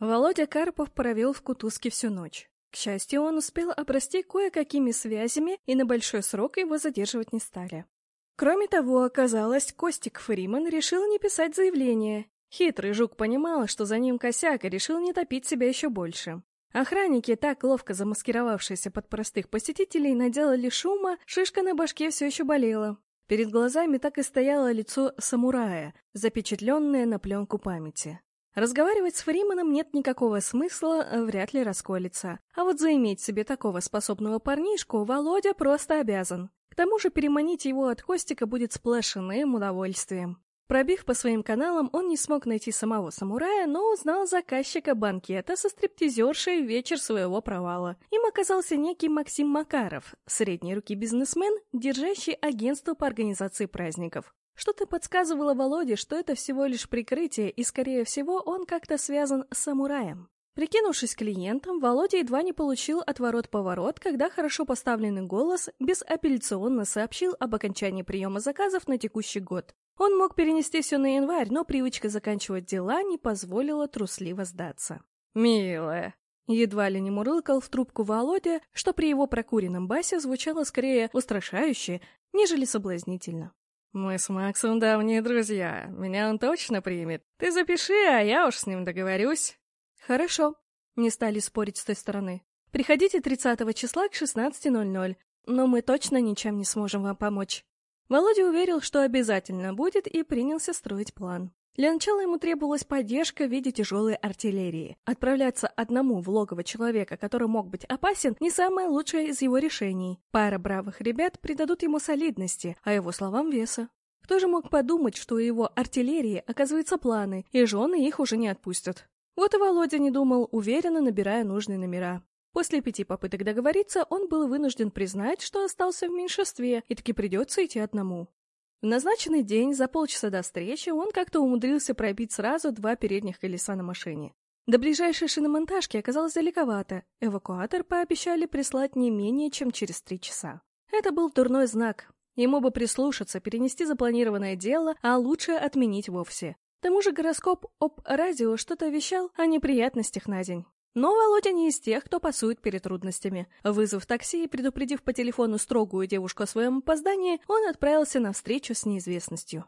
Володя Карпов провел в Кутузке всю ночь. К счастью, он успел обрасти кое-какими связями, и на большой срок его задерживать не стали. Кроме того, оказалось, Костик Фриман решил не писать заявление. Хитрый жук понимал, что за ним косяк, и решил не топить себя еще больше. Охранники, так ловко замаскировавшиеся под простых посетителей, наделали шума, шишка на башке все еще болела. Перед глазами так и стояло лицо самурая, запечатленное на пленку памяти. Разговаривать с Фриманом нет никакого смысла, вряд ли расколется. А вот заиметь себе такого способного парнишку Володя просто обязан. К тому же переманить его от Костика будет сплошным удовольствием. Пробив по своим каналам, он не смог найти самого самурая, но узнал заказчика банкета со стриптизершей в вечер своего провала. Им оказался некий Максим Макаров, средней руки бизнесмен, держащий агентство по организации праздников. Что-то подсказывало Володе, что это всего лишь прикрытие, и, скорее всего, он как-то связан с самураем. Прикинувшись клиентом, Володя едва не получил отворот-поворот, когда хорошо поставленный голос безапелляционно сообщил об окончании приема заказов на текущий год. Он мог перенести все на январь, но привычка заканчивать дела не позволила трусливо сдаться. «Милая!» Едва ли не мурлыкал в трубку Володя, что при его прокуренном басе звучало скорее устрашающе, нежели соблазнительно. «Мы с Максом давние друзья, меня он точно примет. Ты запиши, а я уж с ним договорюсь». «Хорошо», — не стали спорить с той стороны. «Приходите 30 числа к 16.00, но мы точно ничем не сможем вам помочь». Володя уверил, что обязательно будет, и принялся строить план. Для начала ему требовалась поддержка в виде тяжелой артиллерии. Отправляться одному в логово человека, который мог быть опасен, не самое лучшее из его решений. Пара бравых ребят придадут ему солидности, а его словам веса. Кто же мог подумать, что у его артиллерии оказываются планы, и жены их уже не отпустят? Вот и Володя не думал, уверенно набирая нужные номера. После пяти попыток договориться, он был вынужден признать, что остался в меньшинстве, и таки придется идти одному. В назначенный день, за полчаса до встречи, он как-то умудрился пробить сразу два передних колеса на машине. До ближайшей шиномонтажки оказалось далековато, эвакуатор пообещали прислать не менее чем через три часа. Это был дурной знак. Ему бы прислушаться, перенести запланированное дело, а лучше отменить вовсе. К тому же гороскоп об радио что-то вещал о неприятностях на день. Но Володя не из тех, кто пасует перед трудностями. Вызвав такси и предупредив по телефону строгую девушку о своем опоздании, он отправился на встречу с неизвестностью.